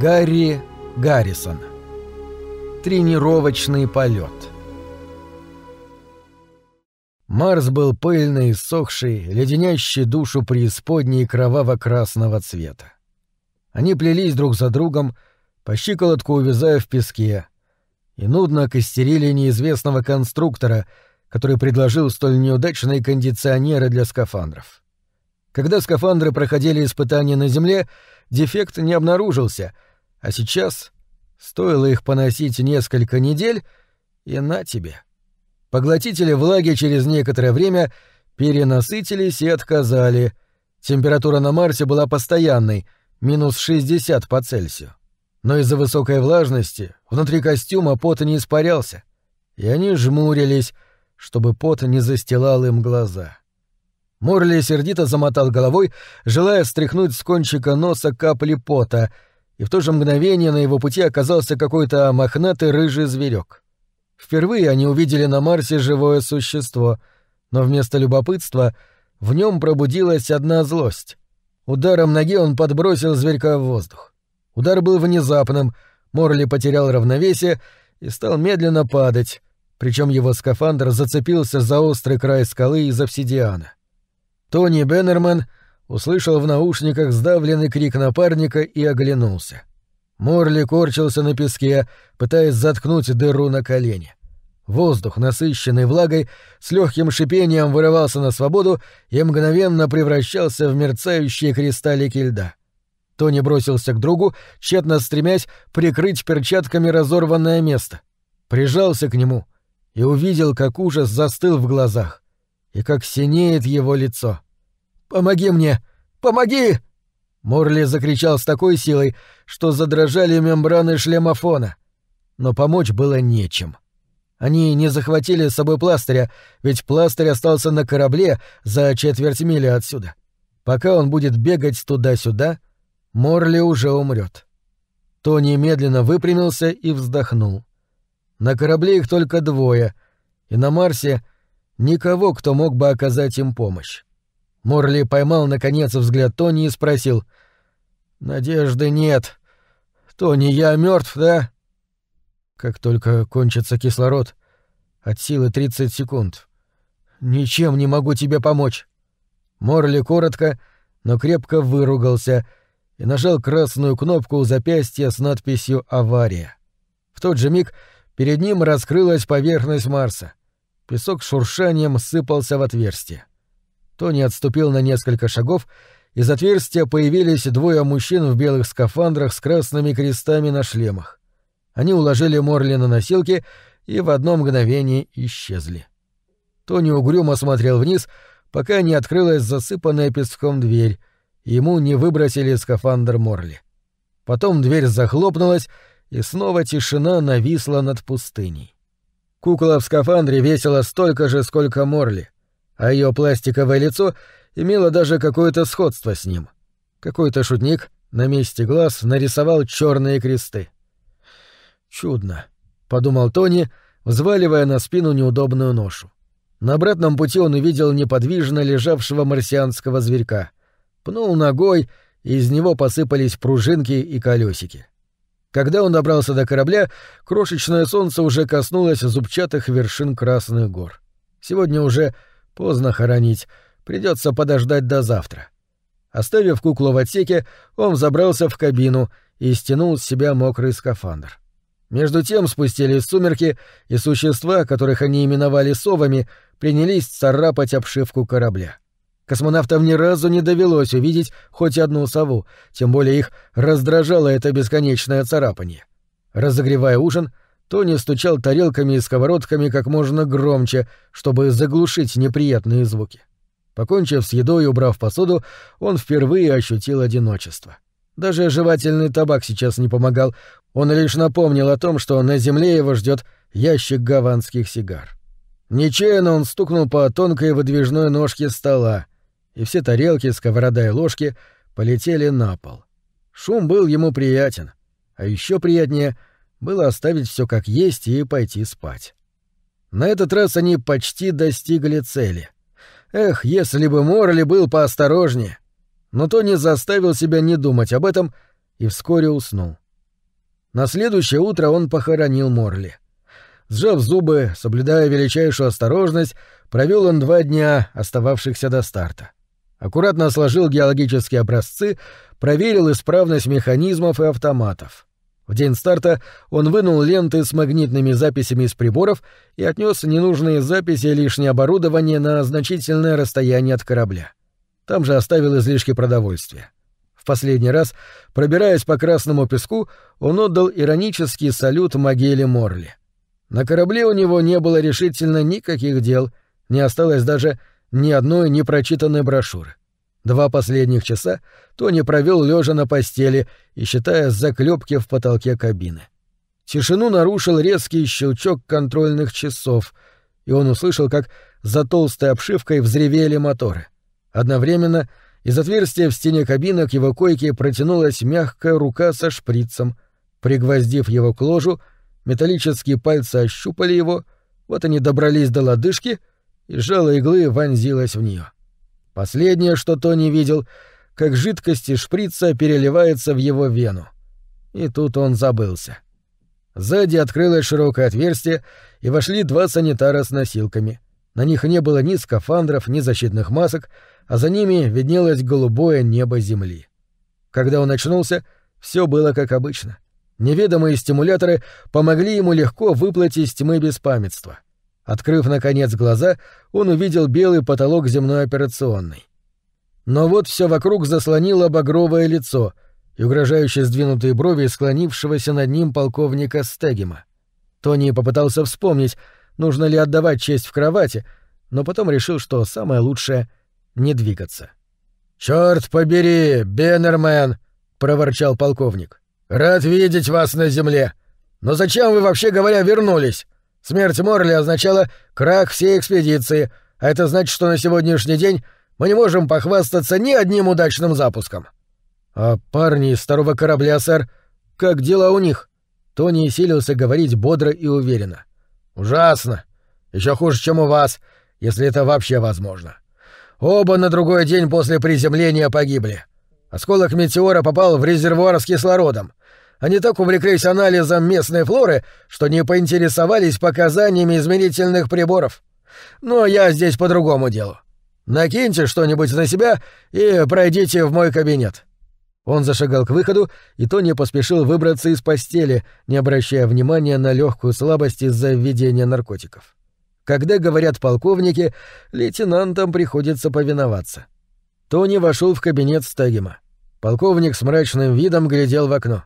Гарри Гаррисон. Тренировочный полет. Марс был пыльный, сохший, леденящий душу преисподней кроваво-красного цвета. Они плелись друг за другом, по щиколотку увязая в песке, и нудно костерили неизвестного конструктора, который предложил столь неудачные кондиционеры для скафандров. Когда скафандры проходили испытания на Земле, дефект не обнаружился — а сейчас стоило их поносить несколько недель, и на тебе. Поглотители влаги через некоторое время перенасытились и отказали. Температура на Марсе была постоянной, минус 60 по Цельсию. Но из-за высокой влажности внутри костюма пот не испарялся, и они жмурились, чтобы пот не застилал им глаза. Морли сердито замотал головой, желая стряхнуть с кончика носа капли пота — и в то же мгновение на его пути оказался какой-то мохнатый рыжий зверек. Впервые они увидели на Марсе живое существо, но вместо любопытства в нем пробудилась одна злость. Ударом ноги он подбросил зверька в воздух. Удар был внезапным, Морли потерял равновесие и стал медленно падать, причем его скафандр зацепился за острый край скалы из обсидиана. Тони Беннерман — услышал в наушниках сдавленный крик напарника и оглянулся. Морли корчился на песке, пытаясь заткнуть дыру на колене. Воздух, насыщенный влагой, с легким шипением вырывался на свободу и мгновенно превращался в мерцающие кристаллики льда. Тони бросился к другу, тщетно стремясь прикрыть перчатками разорванное место. Прижался к нему и увидел, как ужас застыл в глазах и как синеет его лицо. — «Помоги мне! Помоги!» Морли закричал с такой силой, что задрожали мембраны шлемофона. Но помочь было нечем. Они не захватили с собой пластыря, ведь пластырь остался на корабле за четверть мили отсюда. Пока он будет бегать туда-сюда, Морли уже умрет. Тони медленно выпрямился и вздохнул. На корабле их только двое, и на Марсе никого, кто мог бы оказать им помощь. Морли поймал, наконец, взгляд Тони и спросил. «Надежды нет. Тони, я мертв, да?» «Как только кончится кислород. От силы 30 секунд. Ничем не могу тебе помочь». Морли коротко, но крепко выругался и нажал красную кнопку у запястья с надписью «Авария». В тот же миг перед ним раскрылась поверхность Марса. Песок шуршанием сыпался в отверстие. Тони отступил на несколько шагов, из отверстия появились двое мужчин в белых скафандрах с красными крестами на шлемах. Они уложили Морли на носилки и в одно мгновение исчезли. Тони угрюмо смотрел вниз, пока не открылась засыпанная песком дверь, и ему не выбросили скафандр Морли. Потом дверь захлопнулась, и снова тишина нависла над пустыней. Кукла в скафандре весила столько же, сколько Морли — а ее пластиковое лицо имело даже какое-то сходство с ним. Какой-то шутник на месте глаз нарисовал черные кресты. «Чудно», — подумал Тони, взваливая на спину неудобную ношу. На обратном пути он увидел неподвижно лежавшего марсианского зверька. Пнул ногой, и из него посыпались пружинки и колесики. Когда он добрался до корабля, крошечное солнце уже коснулось зубчатых вершин Красных гор. Сегодня уже Поздно хоронить, придется подождать до завтра. Оставив куклу в отсеке, он забрался в кабину и стянул с себя мокрый скафандр. Между тем спустились сумерки, и существа, которых они именовали совами, принялись царапать обшивку корабля. Космонавтам ни разу не довелось увидеть хоть одну сову, тем более их раздражало это бесконечное царапание. Разогревая ужин, Тони стучал тарелками и сковородками как можно громче, чтобы заглушить неприятные звуки. Покончив с едой и убрав посуду, он впервые ощутил одиночество. Даже жевательный табак сейчас не помогал, он лишь напомнил о том, что на земле его ждет ящик гаванских сигар. Нечаянно он стукнул по тонкой выдвижной ножке стола, и все тарелки, сковорода и ложки полетели на пол. Шум был ему приятен, а еще приятнее — было оставить все как есть и пойти спать. На этот раз они почти достигли цели. Эх, если бы Морли был поосторожнее. Но Тони заставил себя не думать об этом и вскоре уснул. На следующее утро он похоронил Морли. Сжав зубы, соблюдая величайшую осторожность, провел он два дня, остававшихся до старта. Аккуратно сложил геологические образцы, проверил исправность механизмов и автоматов. В день старта он вынул ленты с магнитными записями из приборов и отнес ненужные записи и лишнее оборудование на значительное расстояние от корабля. Там же оставил излишки продовольствия. В последний раз, пробираясь по красному песку, он отдал иронический салют могиле Морли. На корабле у него не было решительно никаких дел, не осталось даже ни одной непрочитанной брошюры. Два последних часа Тони провел лежа на постели и считая заклепки в потолке кабины. Тишину нарушил резкий щелчок контрольных часов, и он услышал, как за толстой обшивкой взревели моторы. Одновременно из отверстия в стене кабины к его койке протянулась мягкая рука со шприцем. Пригвоздив его к ложу, металлические пальцы ощупали его, вот они добрались до лодыжки, и жало иглы вонзилось в нее. Последнее, что Тони видел, как жидкость из шприца переливается в его вену. И тут он забылся. Сзади открылось широкое отверстие, и вошли два санитара с носилками. На них не было ни скафандров, ни защитных масок, а за ними виднелось голубое небо Земли. Когда он очнулся, все было как обычно. Неведомые стимуляторы помогли ему легко выплыть из тьмы беспамятства. Открыв, наконец, глаза, он увидел белый потолок земной операционной. Но вот все вокруг заслонило багровое лицо и угрожающе сдвинутые брови склонившегося над ним полковника Стегема. Тони попытался вспомнить, нужно ли отдавать честь в кровати, но потом решил, что самое лучшее — не двигаться. «Чёрт побери, Беннермен!» — проворчал полковник. «Рад видеть вас на земле. Но зачем вы, вообще говоря, вернулись? Смерть Морли означала крах всей экспедиции, а это значит, что на сегодняшний день мы не можем похвастаться ни одним удачным запуском». «А парни из второго корабля, сэр, как дела у них?» Тони силился говорить бодро и уверенно. «Ужасно. Еще хуже, чем у вас, если это вообще возможно. Оба на другой день после приземления погибли. Осколок метеора попал в резервуар с кислородом. Они так увлеклись анализом местной флоры, что не поинтересовались показаниями измерительных приборов. Но я здесь по другому делу. Накиньте что-нибудь на себя и пройдите в мой кабинет». Он зашагал к выходу, и Тони поспешил выбраться из постели, не обращая внимания на легкую слабость из-за введения наркотиков. Когда говорят полковники, лейтенантам приходится повиноваться. Тони вошел в кабинет Стагима. Полковник с мрачным видом глядел в окно.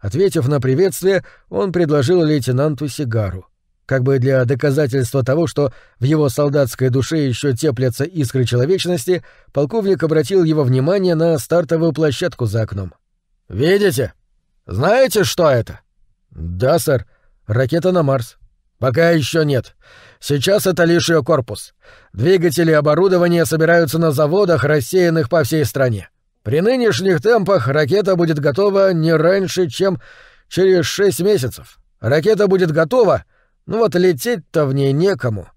Ответив на приветствие, он предложил лейтенанту сигару. Как бы для доказательства того, что в его солдатской душе еще теплятся искры человечности, полковник обратил его внимание на стартовую площадку за окном. «Видите? Знаете, что это?» «Да, сэр. Ракета на Марс». «Пока еще нет. Сейчас это лишь ее корпус. Двигатели и оборудование собираются на заводах, рассеянных по всей стране. При нынешних темпах ракета будет готова не раньше, чем через шесть месяцев. Ракета будет готова, но вот лететь-то в ней некому.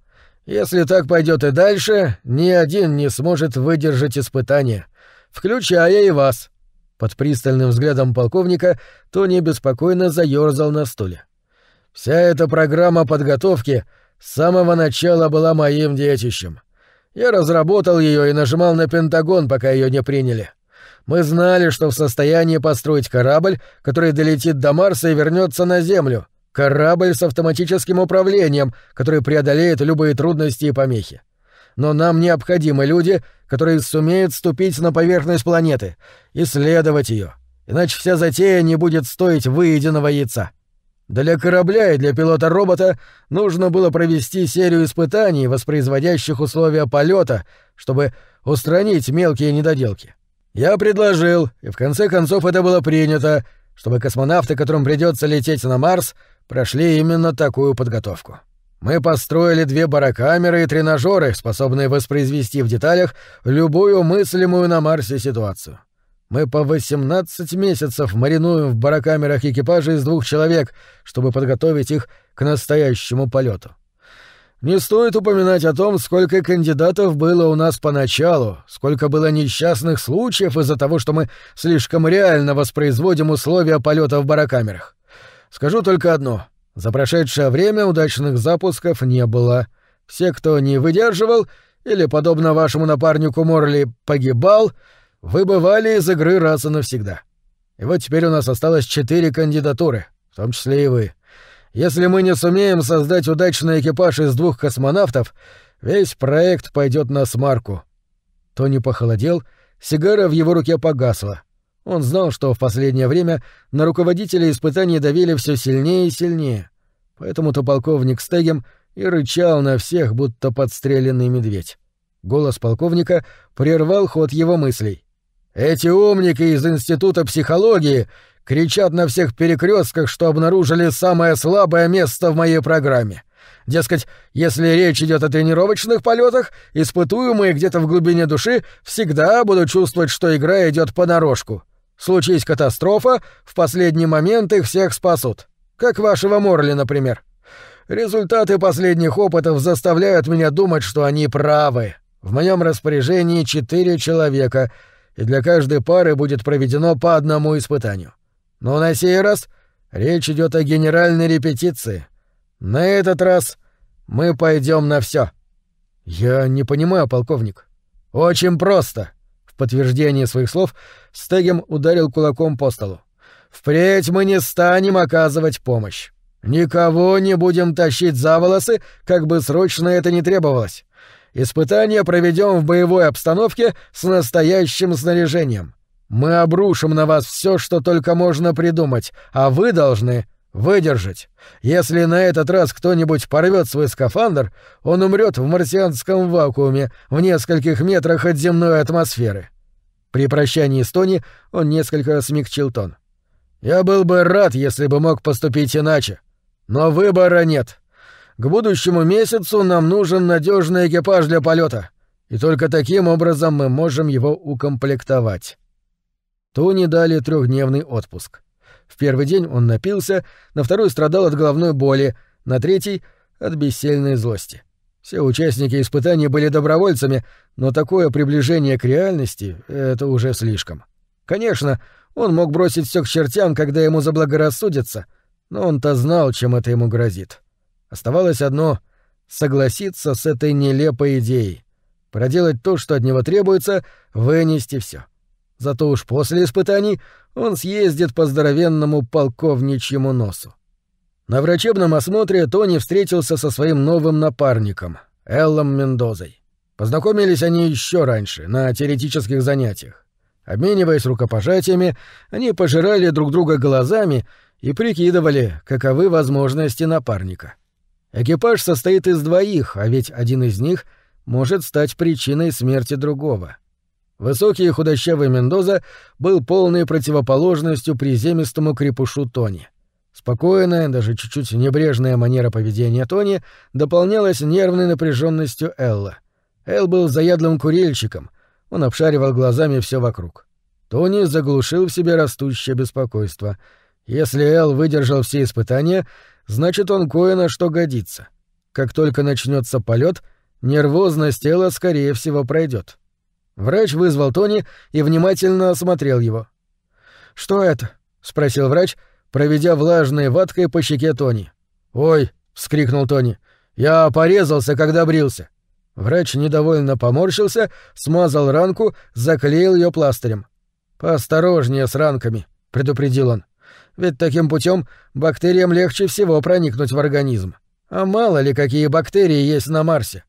Если так пойдет и дальше, ни один не сможет выдержать испытания, включая и вас. Под пристальным взглядом полковника Тони беспокойно заёрзал на стуле. Вся эта программа подготовки с самого начала была моим детищем. Я разработал ее и нажимал на Пентагон, пока ее не приняли. Мы знали, что в состоянии построить корабль, который долетит до Марса и вернется на Землю. Корабль с автоматическим управлением, который преодолеет любые трудности и помехи. Но нам необходимы люди, которые сумеют ступить на поверхность планеты, исследовать ее, иначе вся затея не будет стоить выеденного яйца. Для корабля и для пилота-робота нужно было провести серию испытаний, воспроизводящих условия полета, чтобы устранить мелкие недоделки. Я предложил, и в конце концов это было принято, чтобы космонавты, которым придется лететь на Марс, прошли именно такую подготовку. Мы построили две барокамеры и тренажеры, способные воспроизвести в деталях любую мыслимую на Марсе ситуацию. Мы по 18 месяцев маринуем в барокамерах экипажа из двух человек, чтобы подготовить их к настоящему полету. Не стоит упоминать о том, сколько кандидатов было у нас поначалу, сколько было несчастных случаев из-за того, что мы слишком реально воспроизводим условия полета в барокамерах. Скажу только одно. За прошедшее время удачных запусков не было. Все, кто не выдерживал или, подобно вашему напарнику Морли, погибал, выбывали из игры раз и навсегда. И вот теперь у нас осталось четыре кандидатуры, в том числе и вы. Если мы не сумеем создать удачный экипаж из двух космонавтов, весь проект пойдет на смарку. Тони похолодел, сигара в его руке погасла. Он знал, что в последнее время на руководителя испытаний давили все сильнее и сильнее. Поэтому-то полковник Стегем и рычал на всех, будто подстреленный медведь. Голос полковника прервал ход его мыслей. «Эти умники из Института психологии кричат на всех перекрестках, что обнаружили самое слабое место в моей программе. Дескать, если речь идет о тренировочных полетах, испытуемые где-то в глубине души всегда будут чувствовать, что игра идет понарошку. Случись катастрофа, в последний момент их всех спасут. Как вашего Морли, например. Результаты последних опытов заставляют меня думать, что они правы. В моем распоряжении четыре человека, и для каждой пары будет проведено по одному испытанию. Но на сей раз речь идет о генеральной репетиции. На этот раз мы пойдем на все. Я не понимаю, полковник. Очень просто. В подтверждение своих слов Стегем ударил кулаком по столу. Впредь мы не станем оказывать помощь. Никого не будем тащить за волосы, как бы срочно это ни требовалось. Испытания проведем в боевой обстановке с настоящим снаряжением. Мы обрушим на вас все, что только можно придумать, а вы должны выдержать. Если на этот раз кто-нибудь порвет свой скафандр, он умрет в марсианском вакууме в нескольких метрах от земной атмосферы. При прощании с Тони он несколько смягчил тон. «Я был бы рад, если бы мог поступить иначе. Но выбора нет. К будущему месяцу нам нужен надежный экипаж для полета, и только таким образом мы можем его укомплектовать». Тони дали трехдневный отпуск. В первый день он напился, на второй страдал от головной боли, на третий — от бессильной злости. Все участники испытаний были добровольцами, но такое приближение к реальности — это уже слишком. Конечно, он мог бросить все к чертям, когда ему заблагорассудится, но он-то знал, чем это ему грозит. Оставалось одно — согласиться с этой нелепой идеей, проделать то, что от него требуется, вынести все. Зато уж после испытаний он съездит по здоровенному полковничьему носу. На врачебном осмотре Тони встретился со своим новым напарником, Эллом Мендозой. Познакомились они еще раньше, на теоретических занятиях. Обмениваясь рукопожатиями, они пожирали друг друга глазами и прикидывали, каковы возможности напарника. Экипаж состоит из двоих, а ведь один из них может стать причиной смерти другого. Высокий и худощавый Мендоза был полной противоположностью приземистому крепушу Тони. Спокойная, даже чуть-чуть небрежная манера поведения Тони дополнялась нервной напряженностью Элла. Эл был заядлым курильщиком, он обшаривал глазами все вокруг. Тони заглушил в себе растущее беспокойство. Если Эл выдержал все испытания, значит, он кое на что годится. Как только начнется полет, нервозность Элла, скорее всего, пройдет. Врач вызвал Тони и внимательно осмотрел его. «Что это?» — спросил врач, проведя влажной ваткой по щеке Тони. «Ой!» — вскрикнул Тони. «Я порезался, когда брился». Врач недовольно поморщился, смазал ранку, заклеил ее пластырем. «Поосторожнее с ранками», — предупредил он. «Ведь таким путем бактериям легче всего проникнуть в организм. А мало ли какие бактерии есть на Марсе».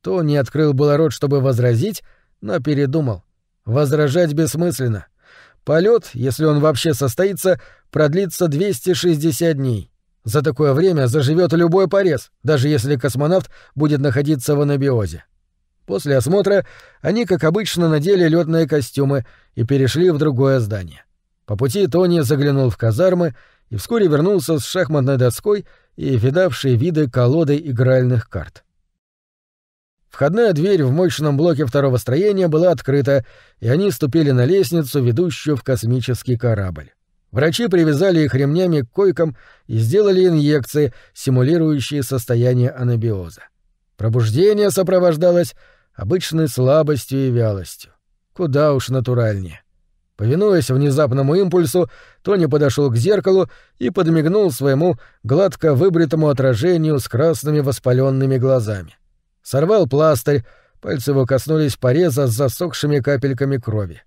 Тони открыл было рот, чтобы возразить, но передумал. Возражать бессмысленно. Полет, если он вообще состоится, продлится 260 дней. За такое время заживет любой порез, даже если космонавт будет находиться в анабиозе. После осмотра они, как обычно, надели летные костюмы и перешли в другое здание. По пути Тони заглянул в казармы и вскоре вернулся с шахматной доской и видавшей виды колодой игральных карт. Входная дверь в мощном блоке второго строения была открыта, и они ступили на лестницу, ведущую в космический корабль. Врачи привязали их ремнями к койкам и сделали инъекции, симулирующие состояние анабиоза. Пробуждение сопровождалось обычной слабостью и вялостью. Куда уж натуральнее. Повинуясь внезапному импульсу, Тони подошел к зеркалу и подмигнул своему гладко выбритому отражению с красными воспаленными глазами. Сорвал пластырь, пальцы его коснулись пореза с засохшими капельками крови.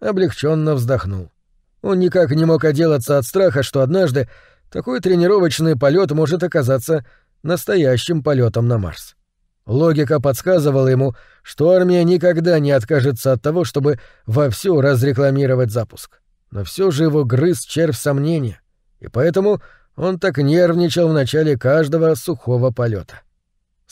Облегченно вздохнул. Он никак не мог отделаться от страха, что однажды такой тренировочный полет может оказаться настоящим полетом на Марс. Логика подсказывала ему, что армия никогда не откажется от того, чтобы вовсю разрекламировать запуск. Но все же его грыз червь сомнения, и поэтому он так нервничал в начале каждого сухого полета.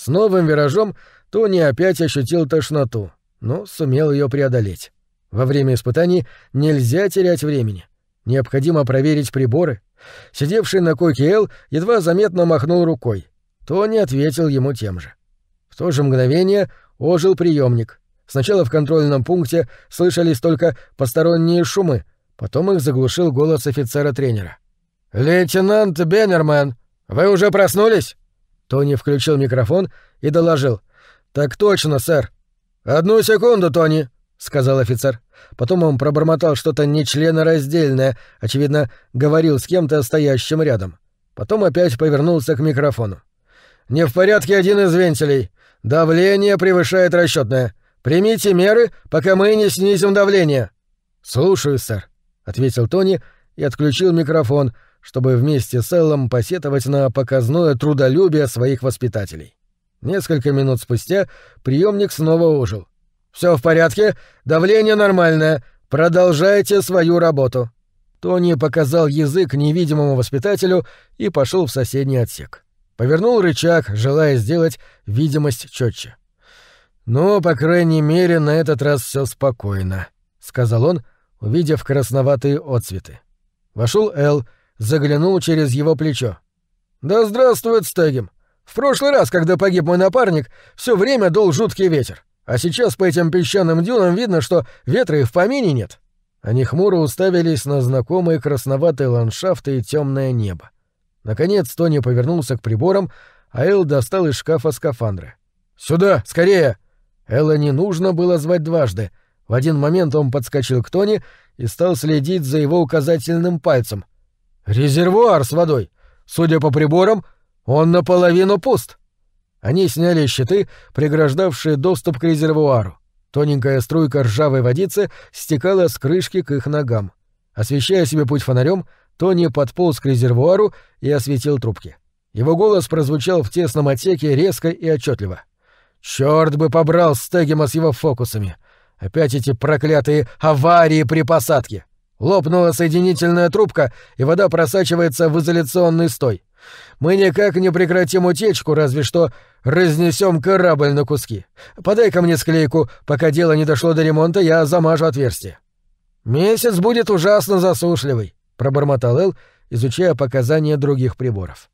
С новым виражом Тони опять ощутил тошноту, но сумел ее преодолеть. Во время испытаний нельзя терять времени. Необходимо проверить приборы. Сидевший на койке Эл едва заметно махнул рукой. Тони ответил ему тем же. В то же мгновение ожил приемник. Сначала в контрольном пункте слышались только посторонние шумы, потом их заглушил голос офицера-тренера. «Лейтенант Беннерман, вы уже проснулись?» Тони включил микрофон и доложил. «Так точно, сэр». «Одну секунду, Тони», — сказал офицер. Потом он пробормотал что-то нечленораздельное, очевидно, говорил с кем-то стоящим рядом. Потом опять повернулся к микрофону. «Не в порядке один из вентилей. Давление превышает расчетное. Примите меры, пока мы не снизим давление». «Слушаю, сэр», — ответил Тони и отключил микрофон, чтобы вместе с Эллом посетовать на показное трудолюбие своих воспитателей. Несколько минут спустя приемник снова ожил. Все в порядке, давление нормальное, продолжайте свою работу». Тони показал язык невидимому воспитателю и пошел в соседний отсек. Повернул рычаг, желая сделать видимость четче. «Ну, по крайней мере, на этот раз все спокойно», — сказал он, увидев красноватые отцветы. Вошел Эл, заглянул через его плечо. «Да здравствует Стегем! В прошлый раз, когда погиб мой напарник, все время дул жуткий ветер, а сейчас по этим песчаным дюнам видно, что ветра и в помине нет». Они хмуро уставились на знакомые красноватые ландшафты и темное небо. Наконец Тони повернулся к приборам, а Эл достал из шкафа скафандры. «Сюда, скорее!» Элла не нужно было звать дважды. В один момент он подскочил к Тони и стал следить за его указательным пальцем. «Резервуар с водой! Судя по приборам, он наполовину пуст!» Они сняли щиты, преграждавшие доступ к резервуару. Тоненькая струйка ржавой водицы стекала с крышки к их ногам. Освещая себе путь фонарем, Тони подполз к резервуару и осветил трубки. Его голос прозвучал в тесном отсеке резко и отчетливо. Черт бы побрал Стегема с его фокусами! Опять эти проклятые аварии при посадке! Лопнула соединительная трубка, и вода просачивается в изоляционный стой. Мы никак не прекратим утечку, разве что разнесем корабль на куски. подай ко мне склейку, пока дело не дошло до ремонта, я замажу отверстие. Месяц будет ужасно засушливый пробормотал Эл, изучая показания других приборов.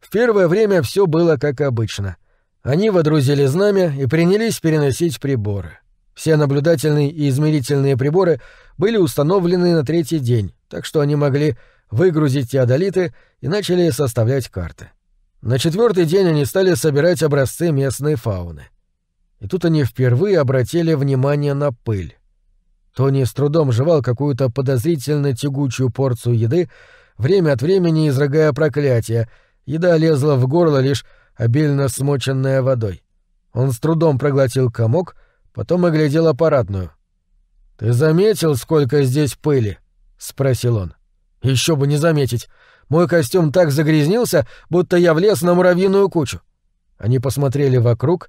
В первое время все было как обычно. Они водрузили знамя и принялись переносить приборы. Все наблюдательные и измерительные приборы были установлены на третий день, так что они могли выгрузить теодолиты и начали составлять карты. На четвертый день они стали собирать образцы местной фауны. И тут они впервые обратили внимание на пыль. Тони с трудом жевал какую-то подозрительно тягучую порцию еды, время от времени изрыгая проклятие. Еда лезла в горло лишь обильно смоченная водой. Он с трудом проглотил комок, потом оглядел аппаратную. «Ты заметил, сколько здесь пыли?» — спросил он. Еще бы не заметить. Мой костюм так загрязнился, будто я влез на муравьиную кучу». Они посмотрели вокруг,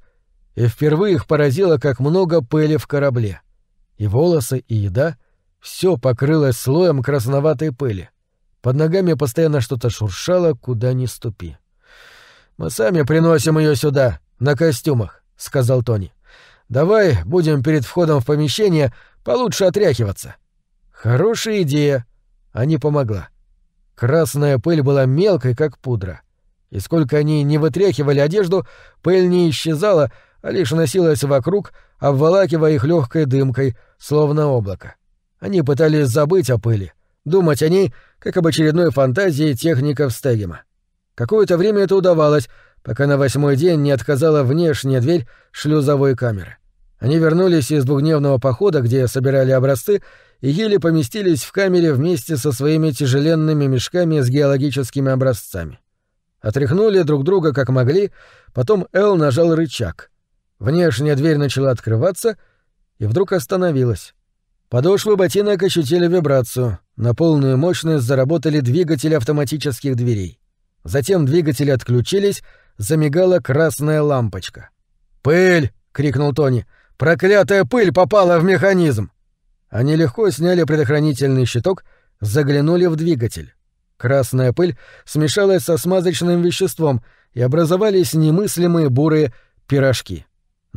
и впервые их поразило, как много пыли в корабле. И волосы, и еда — все покрылось слоем красноватой пыли. Под ногами постоянно что-то шуршало, куда ни ступи. «Мы сами приносим ее сюда, на костюмах», — сказал Тони. «Давай будем перед входом в помещение получше отряхиваться». «Хорошая идея». А не помогла. Красная пыль была мелкой, как пудра. И сколько они не вытряхивали одежду, пыль не исчезала, а лишь носилась вокруг, обволакивая их легкой дымкой, словно облако. Они пытались забыть о пыли, думать о ней, как об очередной фантазии техников Стегема. Какое-то время это удавалось, пока на восьмой день не отказала внешняя дверь шлюзовой камеры. Они вернулись из двухдневного похода, где собирали образцы, и еле поместились в камере вместе со своими тяжеленными мешками с геологическими образцами. Отряхнули друг друга как могли, потом Эл нажал рычаг. Внешняя дверь начала открываться и вдруг остановилась. Подошвы ботинок ощутили вибрацию. На полную мощность заработали двигатели автоматических дверей. Затем двигатели отключились, замигала красная лампочка. «Пыль!» — крикнул Тони. «Проклятая пыль попала в механизм!» Они легко сняли предохранительный щиток, заглянули в двигатель. Красная пыль смешалась со смазочным веществом, и образовались немыслимые бурые пирожки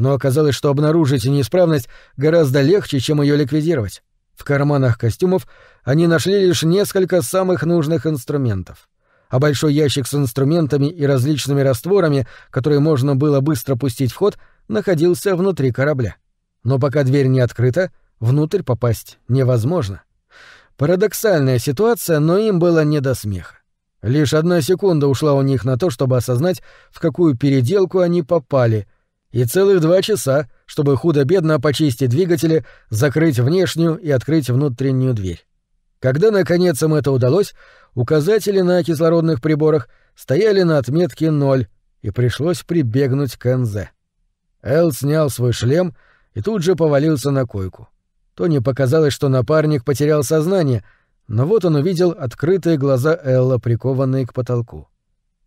но оказалось, что обнаружить неисправность гораздо легче, чем ее ликвидировать. В карманах костюмов они нашли лишь несколько самых нужных инструментов. А большой ящик с инструментами и различными растворами, которые можно было быстро пустить в ход, находился внутри корабля. Но пока дверь не открыта, внутрь попасть невозможно. Парадоксальная ситуация, но им было не до смеха. Лишь одна секунда ушла у них на то, чтобы осознать, в какую переделку они попали — и целых два часа, чтобы худо-бедно почистить двигатели, закрыть внешнюю и открыть внутреннюю дверь. Когда, наконец, им это удалось, указатели на кислородных приборах стояли на отметке ноль, и пришлось прибегнуть к НЗ. Эл снял свой шлем и тут же повалился на койку. Тони показалось, что напарник потерял сознание, но вот он увидел открытые глаза Элла, прикованные к потолку.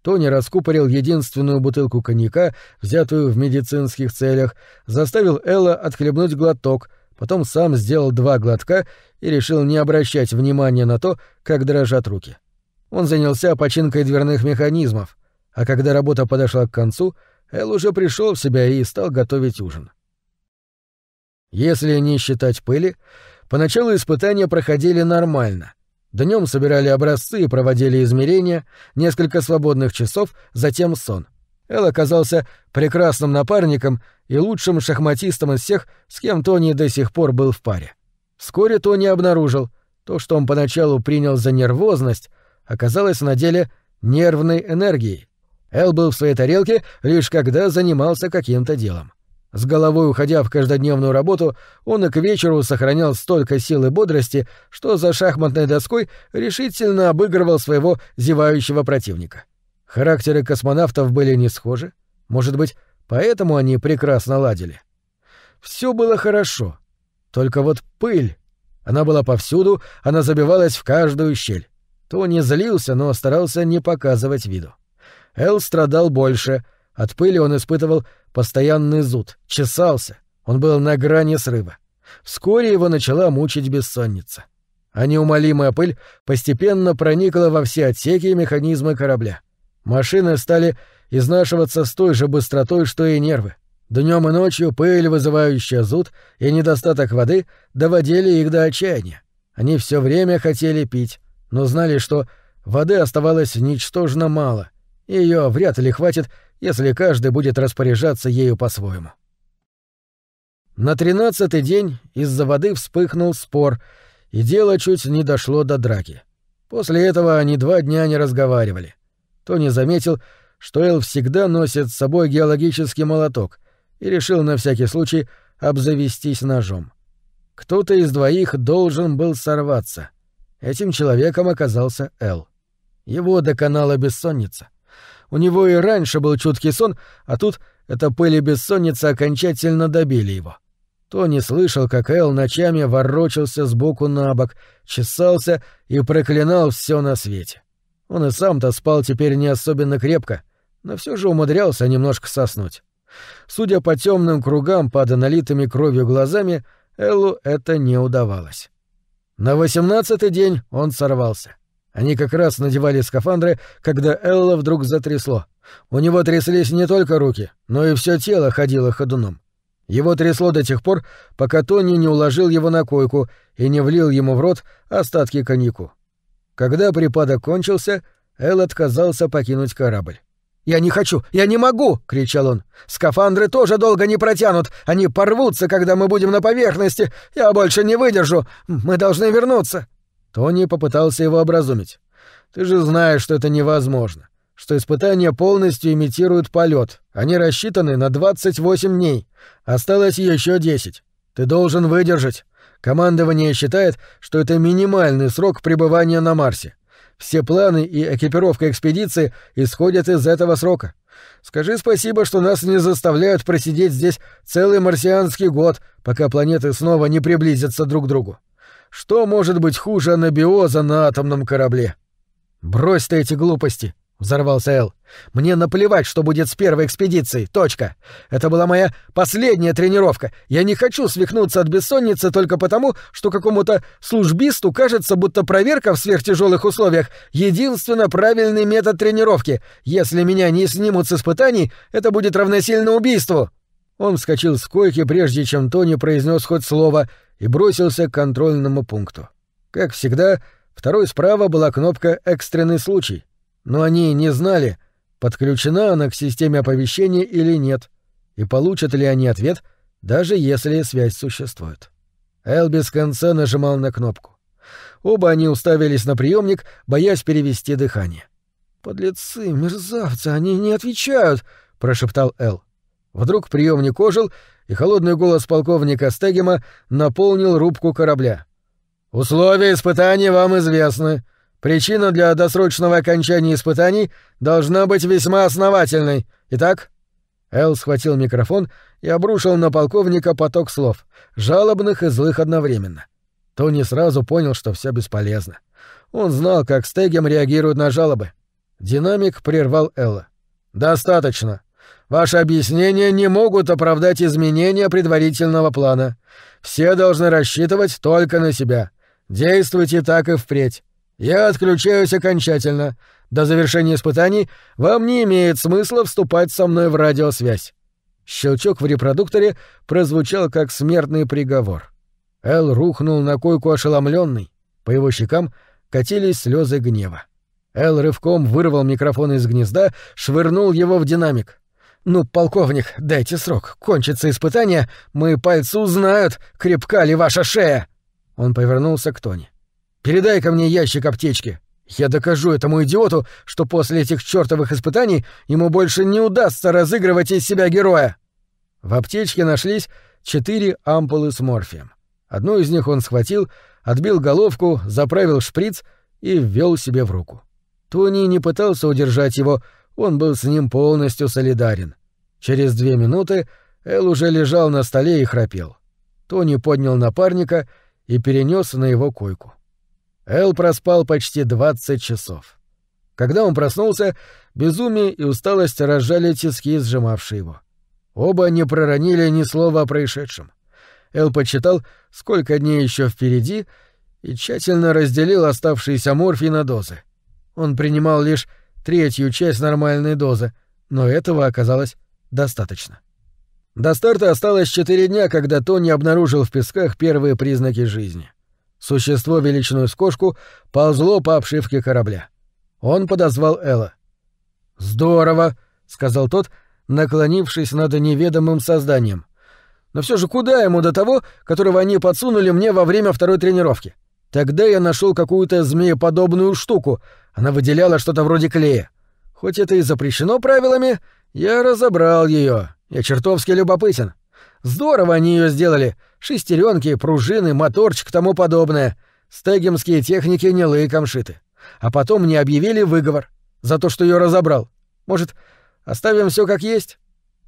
Тони раскупорил единственную бутылку коньяка, взятую в медицинских целях, заставил Элла отхлебнуть глоток, потом сам сделал два глотка и решил не обращать внимания на то, как дрожат руки. Он занялся починкой дверных механизмов, а когда работа подошла к концу, Эл уже пришел в себя и стал готовить ужин. Если не считать пыли, поначалу испытания проходили нормально — Днем собирали образцы и проводили измерения, несколько свободных часов, затем сон. Эл оказался прекрасным напарником и лучшим шахматистом из всех, с кем Тони до сих пор был в паре. Вскоре Тони обнаружил, то, что он поначалу принял за нервозность, оказалось на деле нервной энергией. Эл был в своей тарелке лишь когда занимался каким-то делом. С головой уходя в каждодневную работу, он и к вечеру сохранял столько сил и бодрости, что за шахматной доской решительно обыгрывал своего зевающего противника. Характеры космонавтов были не схожи. Может быть, поэтому они прекрасно ладили. Все было хорошо. Только вот пыль. Она была повсюду, она забивалась в каждую щель. Тони злился, но старался не показывать виду. Эл страдал больше. От пыли он испытывал постоянный зуд, чесался, он был на грани срыва. Вскоре его начала мучить бессонница. А неумолимая пыль постепенно проникла во все отсеки и механизмы корабля. Машины стали изнашиваться с той же быстротой, что и нервы. Днем и ночью пыль, вызывающая зуд, и недостаток воды доводили их до отчаяния. Они все время хотели пить, но знали, что воды оставалось ничтожно мало, и ее вряд ли хватит если каждый будет распоряжаться ею по-своему. На тринадцатый день из-за воды вспыхнул спор, и дело чуть не дошло до драки. После этого они два дня не разговаривали. Тони заметил, что Эл всегда носит с собой геологический молоток, и решил на всякий случай обзавестись ножом. Кто-то из двоих должен был сорваться. Этим человеком оказался Эл. Его доконала бессонница. У него и раньше был чуткий сон, а тут эта пыль и бессонница окончательно добили его. Тони слышал, как Эл ночами ворочался сбоку на бок, чесался и проклинал все на свете. Он и сам-то спал теперь не особенно крепко, но все же умудрялся немножко соснуть. Судя по темным кругам под налитыми кровью глазами, Эллу это не удавалось. На восемнадцатый день он сорвался. Они как раз надевали скафандры, когда Элла вдруг затрясло. У него тряслись не только руки, но и все тело ходило ходуном. Его трясло до тех пор, пока Тони не уложил его на койку и не влил ему в рот остатки коньяку. Когда припадок кончился, Эл отказался покинуть корабль. «Я не хочу! Я не могу!» — кричал он. «Скафандры тоже долго не протянут! Они порвутся, когда мы будем на поверхности! Я больше не выдержу! Мы должны вернуться!» Тони попытался его образумить. «Ты же знаешь, что это невозможно. что испытания полностью имитируют полет. Они рассчитаны на 28 дней. Осталось еще 10. Ты должен выдержать. Командование считает, что это минимальный срок пребывания на Марсе. Все планы и экипировка экспедиции исходят из этого срока. Скажи спасибо, что нас не заставляют просидеть здесь целый марсианский год, пока планеты снова не приблизятся друг к другу. Что может быть хуже анабиоза на атомном корабле? Брось ты эти глупости, взорвался Эл. Мне наплевать, что будет с первой экспедицией. Точка. Это была моя последняя тренировка. Я не хочу свихнуться от бессонницы только потому, что какому-то службисту кажется, будто проверка в сверхтяжелых условиях единственно правильный метод тренировки. Если меня не снимут с испытаний, это будет равносильно убийству. Он вскочил с койки, прежде чем Тони произнес хоть слово, и бросился к контрольному пункту. Как всегда, второй справа была кнопка «Экстренный случай» но они не знали, подключена она к системе оповещения или нет, и получат ли они ответ, даже если связь существует. Эл без конца нажимал на кнопку. Оба они уставились на приемник, боясь перевести дыхание. «Подлецы, мерзавцы, они не отвечают!» — прошептал Эл. Вдруг приемник ожил, и холодный голос полковника Стегема наполнил рубку корабля. «Условия испытания вам известны. Причина для досрочного окончания испытаний должна быть весьма основательной. Итак, Эл схватил микрофон и обрушил на полковника поток слов, жалобных и злых одновременно. Тони сразу понял, что все бесполезно. Он знал, как Стегем реагирует на жалобы. Динамик прервал Элла. «Достаточно. Ваши объяснения не могут оправдать изменения предварительного плана. Все должны рассчитывать только на себя. Действуйте так и впредь. Я отключаюсь окончательно. До завершения испытаний вам не имеет смысла вступать со мной в радиосвязь. Щелчок в репродукторе прозвучал как смертный приговор. Эл рухнул на койку ошеломленный. По его щекам катились слезы гнева. Эл рывком вырвал микрофон из гнезда, швырнул его в динамик. «Ну, полковник, дайте срок. Кончится испытание, мои пальцы узнают, крепка ли ваша шея!» Он повернулся к Тони. Передай ко мне ящик аптечки. Я докажу этому идиоту, что после этих чёртовых испытаний ему больше не удастся разыгрывать из себя героя. В аптечке нашлись четыре ампулы с морфием. Одну из них он схватил, отбил головку, заправил шприц и ввел себе в руку. Тони не пытался удержать его, он был с ним полностью солидарен. Через две минуты Эл уже лежал на столе и храпел. Тони поднял напарника и перенес на его койку. Эл проспал почти 20 часов. Когда он проснулся, безумие и усталость разжали тиски, сжимавшие его. Оба не проронили ни слова о происшедшем. Эл подсчитал, сколько дней еще впереди, и тщательно разделил оставшиеся морфий на дозы. Он принимал лишь третью часть нормальной дозы, но этого оказалось достаточно. До старта осталось четыре дня, когда Тони обнаружил в песках первые признаки жизни — Существо величиной с кошку ползло по обшивке корабля. Он подозвал Элла. «Здорово», — сказал тот, наклонившись над неведомым созданием. «Но все же куда ему до того, которого они подсунули мне во время второй тренировки? Тогда я нашел какую-то змееподобную штуку. Она выделяла что-то вроде клея. Хоть это и запрещено правилами, я разобрал ее. Я чертовски любопытен. Здорово они ее сделали. Шестеренки, пружины, моторчик, тому подобное. Стегемские техники не лыком шиты. А потом мне объявили выговор за то, что ее разобрал. Может, оставим все как есть?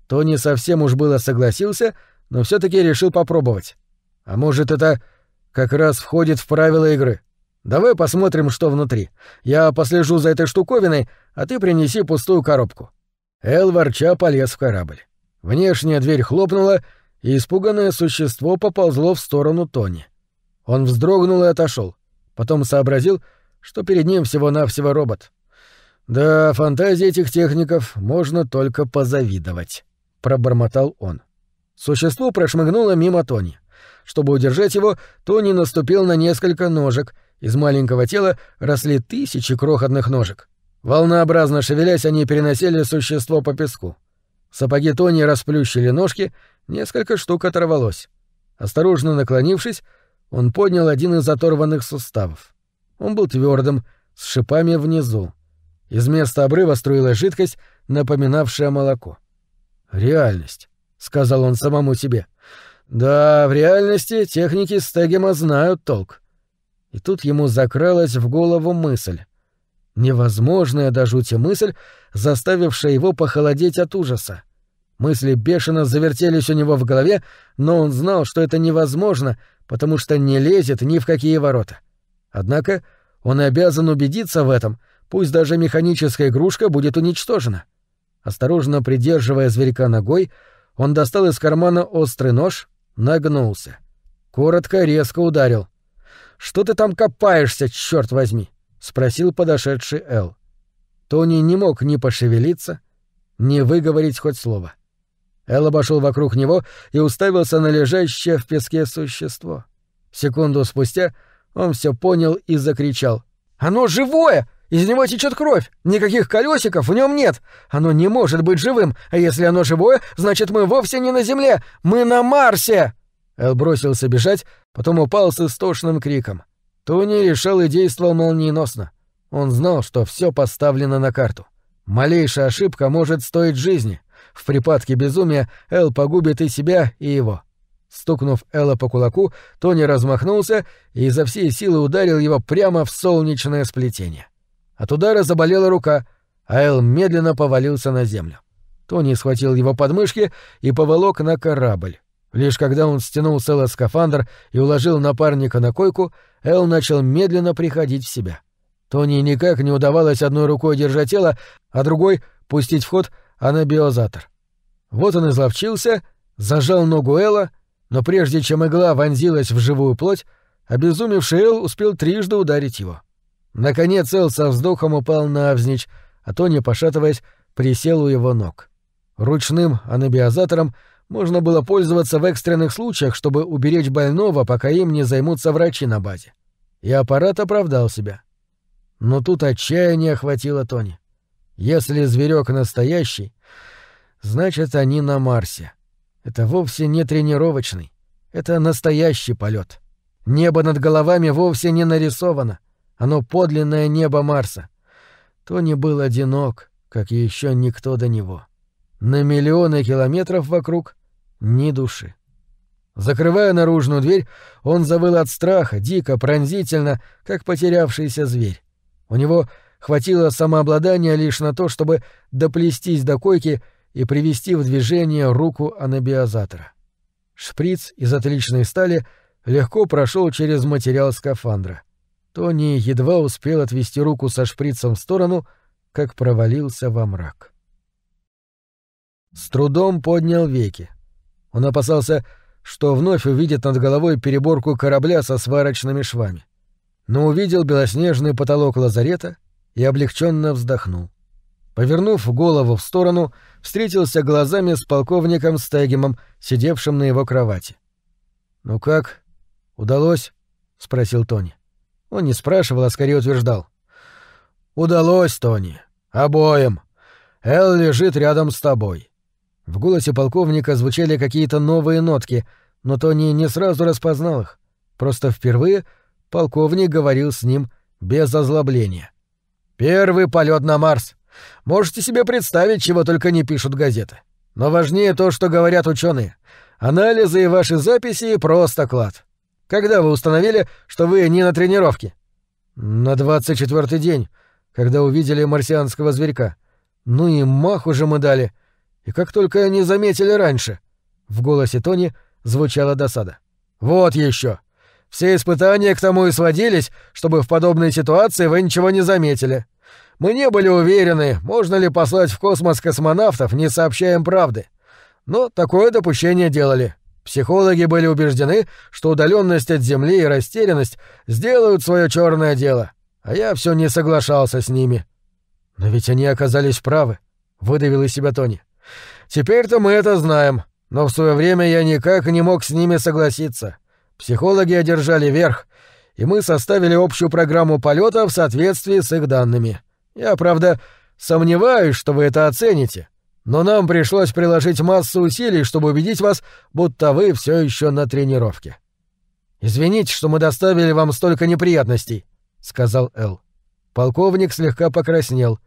Тони совсем уж было согласился, но все таки решил попробовать. А может, это как раз входит в правила игры. Давай посмотрим, что внутри. Я послежу за этой штуковиной, а ты принеси пустую коробку. Эл ворча полез в корабль. Внешняя дверь хлопнула, и испуганное существо поползло в сторону Тони. Он вздрогнул и отошел. Потом сообразил, что перед ним всего-навсего робот. «Да, фантазии этих техников можно только позавидовать», — пробормотал он. Существо прошмыгнуло мимо Тони. Чтобы удержать его, Тони наступил на несколько ножек. Из маленького тела росли тысячи крохотных ножек. Волнообразно шевелясь, они переносили существо по песку. Сапоги Тони расплющили ножки, несколько штук оторвалось. Осторожно наклонившись, он поднял один из оторванных суставов. Он был твердым, с шипами внизу. Из места обрыва струилась жидкость, напоминавшая молоко. «Реальность», — сказал он самому себе. «Да, в реальности техники Стегема знают толк». И тут ему закралась в голову мысль. Невозможная до жути мысль, заставившая его похолодеть от ужаса. Мысли бешено завертелись у него в голове, но он знал, что это невозможно, потому что не лезет ни в какие ворота. Однако он обязан убедиться в этом, пусть даже механическая игрушка будет уничтожена. Осторожно придерживая зверька ногой, он достал из кармана острый нож, нагнулся. Коротко, резко ударил. «Что ты там копаешься, черт возьми?» — спросил подошедший Эл. Тони не мог ни пошевелиться, ни выговорить хоть слово. Эл обошел вокруг него и уставился на лежащее в песке существо. Секунду спустя он все понял и закричал. «Оно живое! Из него течет кровь! Никаких колесиков в нем нет! Оно не может быть живым, а если оно живое, значит мы вовсе не на Земле! Мы на Марсе!» Эл бросился бежать, потом упал с истошным криком. Тони решал и действовал молниеносно. Он знал, что все поставлено на карту. Малейшая ошибка может стоить жизни. В припадке безумия Эл погубит и себя, и его. Стукнув Элла по кулаку, Тони размахнулся и изо всей силы ударил его прямо в солнечное сплетение. От удара заболела рука, а Эл медленно повалился на землю. Тони схватил его подмышки и поволок на корабль. Лишь когда он стянул Элла скафандр и уложил напарника на койку, Эл начал медленно приходить в себя. Тони никак не удавалось одной рукой держать тело, а другой — пустить в ход анабиозатор. Вот он изловчился, зажал ногу Элла, но прежде чем игла вонзилась в живую плоть, обезумевший Эл успел трижды ударить его. Наконец Эл со вздохом упал навзничь, а Тони, пошатываясь, присел у его ног. Ручным анабиозатором можно было пользоваться в экстренных случаях, чтобы уберечь больного, пока им не займутся врачи на базе. И аппарат оправдал себя. Но тут отчаяние охватило Тони. Если зверек настоящий, значит, они на Марсе. Это вовсе не тренировочный. Это настоящий полет. Небо над головами вовсе не нарисовано. Оно подлинное небо Марса. Тони был одинок, как еще никто до него. На миллионы километров вокруг ни души. Закрывая наружную дверь, он завыл от страха, дико, пронзительно, как потерявшийся зверь. У него хватило самообладания лишь на то, чтобы доплестись до койки и привести в движение руку анабиозатора. Шприц из отличной стали легко прошел через материал скафандра. Тони едва успел отвести руку со шприцем в сторону, как провалился во мрак. С трудом поднял веки. Он опасался, что вновь увидит над головой переборку корабля со сварочными швами. Но увидел белоснежный потолок лазарета и облегченно вздохнул. Повернув голову в сторону, встретился глазами с полковником Стегемом, сидевшим на его кровати. «Ну как? Удалось?» — спросил Тони. Он не спрашивал, а скорее утверждал. «Удалось, Тони. Обоим. Эл лежит рядом с тобой». В голосе полковника звучали какие-то новые нотки, но Тони не сразу распознал их. Просто впервые полковник говорил с ним без озлобления. «Первый полет на Марс. Можете себе представить, чего только не пишут газеты. Но важнее то, что говорят ученые. Анализы и ваши записи — просто клад. Когда вы установили, что вы не на тренировке? На двадцать четвертый день, когда увидели марсианского зверька. Ну и маху же мы дали. И как только они заметили раньше. В голосе Тони звучала досада. Вот еще. Все испытания к тому и сводились, чтобы в подобной ситуации вы ничего не заметили. Мы не были уверены, можно ли послать в космос космонавтов, не сообщая правды. Но такое допущение делали. Психологи были убеждены, что удаленность от Земли и растерянность сделают свое черное дело, а я все не соглашался с ними. Но ведь они оказались правы, выдавил из себя Тони. Теперь-то мы это знаем, но в свое время я никак не мог с ними согласиться. Психологи одержали верх, и мы составили общую программу полета в соответствии с их данными. Я, правда, сомневаюсь, что вы это оцените, но нам пришлось приложить массу усилий, чтобы убедить вас, будто вы все еще на тренировке. Извините, что мы доставили вам столько неприятностей, сказал Эл. Полковник слегка покраснел.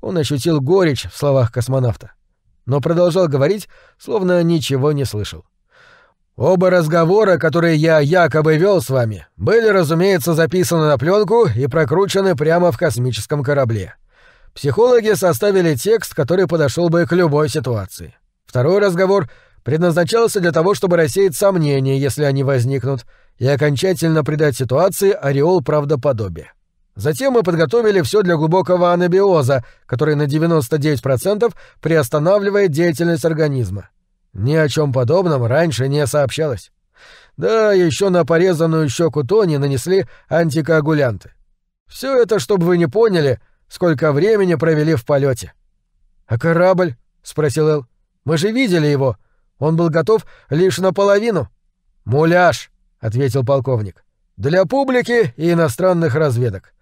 Он ощутил горечь в словах космонавта. Но продолжал говорить, словно ничего не слышал. Оба разговора, которые я якобы вел с вами, были, разумеется, записаны на пленку и прокручены прямо в космическом корабле. Психологи составили текст, который подошел бы к любой ситуации. Второй разговор предназначался для того, чтобы рассеять сомнения, если они возникнут, и окончательно придать ситуации ореол правдоподобия. Затем мы подготовили все для глубокого анабиоза, который на 99% приостанавливает деятельность организма. Ни о чем подобном раньше не сообщалось. Да, еще на порезанную щеку Тони нанесли антикоагулянты. Все это, чтобы вы не поняли, сколько времени провели в полете. А корабль? спросил Эл. Мы же видели его. Он был готов лишь наполовину. Муляж, ответил полковник. Для публики и иностранных разведок.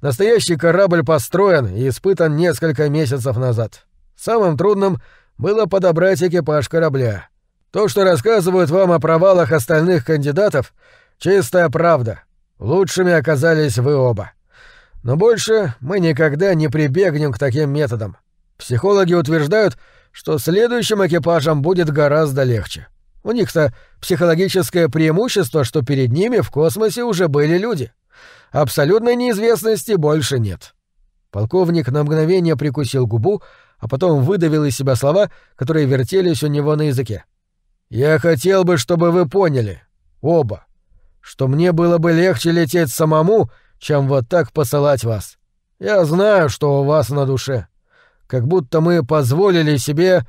Настоящий корабль построен и испытан несколько месяцев назад. Самым трудным было подобрать экипаж корабля. То, что рассказывают вам о провалах остальных кандидатов, чистая правда. Лучшими оказались вы оба. Но больше мы никогда не прибегнем к таким методам. Психологи утверждают, что следующим экипажам будет гораздо легче. У них-то психологическое преимущество, что перед ними в космосе уже были люди. Абсолютной неизвестности больше нет. Полковник на мгновение прикусил губу, а потом выдавил из себя слова, которые вертелись у него на языке. «Я хотел бы, чтобы вы поняли, оба, что мне было бы легче лететь самому, чем вот так посылать вас. Я знаю, что у вас на душе. Как будто мы позволили себе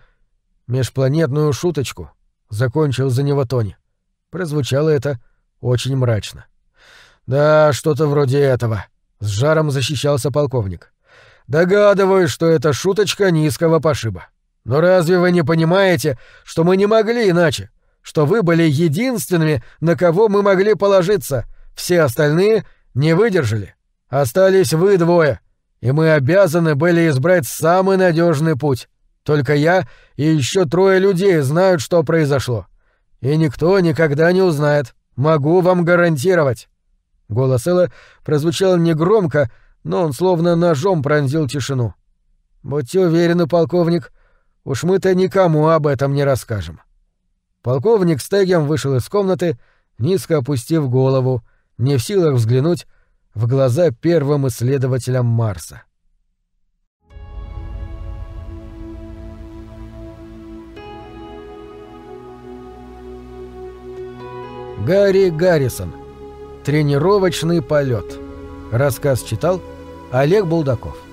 межпланетную шуточку», — закончил за него Тони. Прозвучало это очень мрачно. «Да, что-то вроде этого», — с жаром защищался полковник. Догадываюсь, что это шуточка низкого пошиба. Но разве вы не понимаете, что мы не могли иначе? Что вы были единственными, на кого мы могли положиться. Все остальные не выдержали. Остались вы двое. И мы обязаны были избрать самый надежный путь. Только я и еще трое людей знают, что произошло. И никто никогда не узнает. Могу вам гарантировать. Голос Элла прозвучал негромко, но он словно ножом пронзил тишину. «Будьте уверены, полковник, уж мы-то никому об этом не расскажем». Полковник Стегем вышел из комнаты, низко опустив голову, не в силах взглянуть в глаза первым исследователям Марса. Гарри Гаррисон. Тренировочный полет. Рассказ читал Олег Булдаков